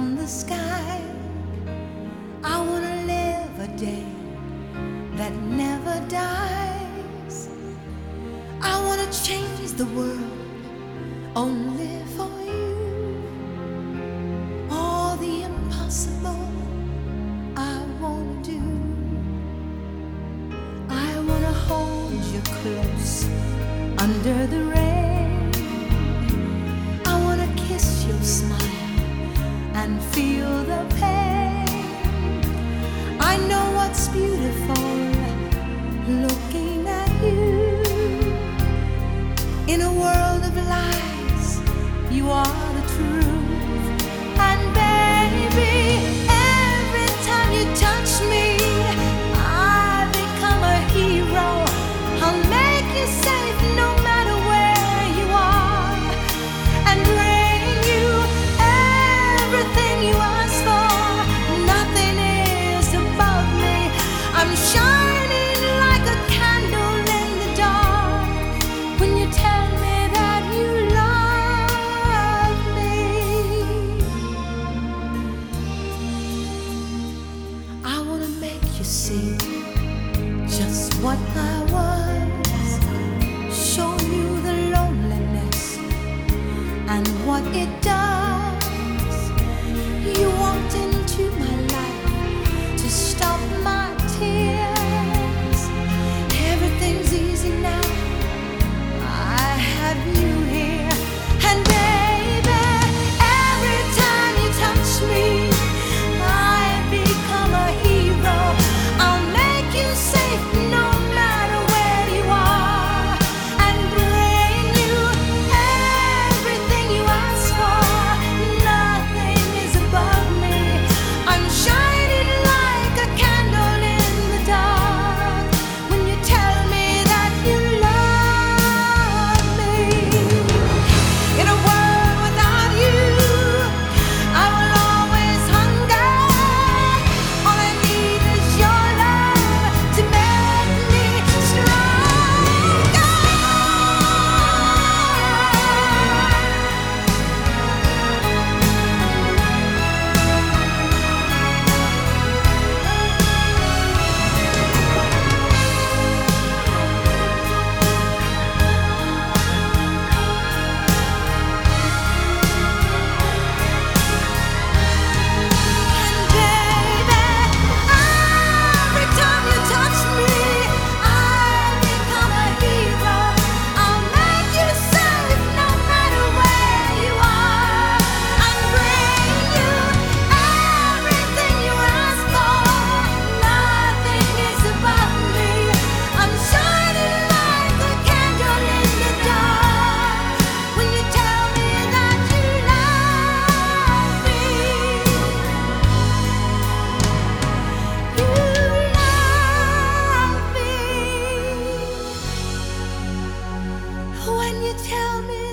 from the sky. I wanna live a day that never dies. I wanna change the world only for you. All the impossible I wanna do. I wanna hold you close under the rain. In a world of lies, you are the truth. See just what I was, show you the loneliness and what it does. tell me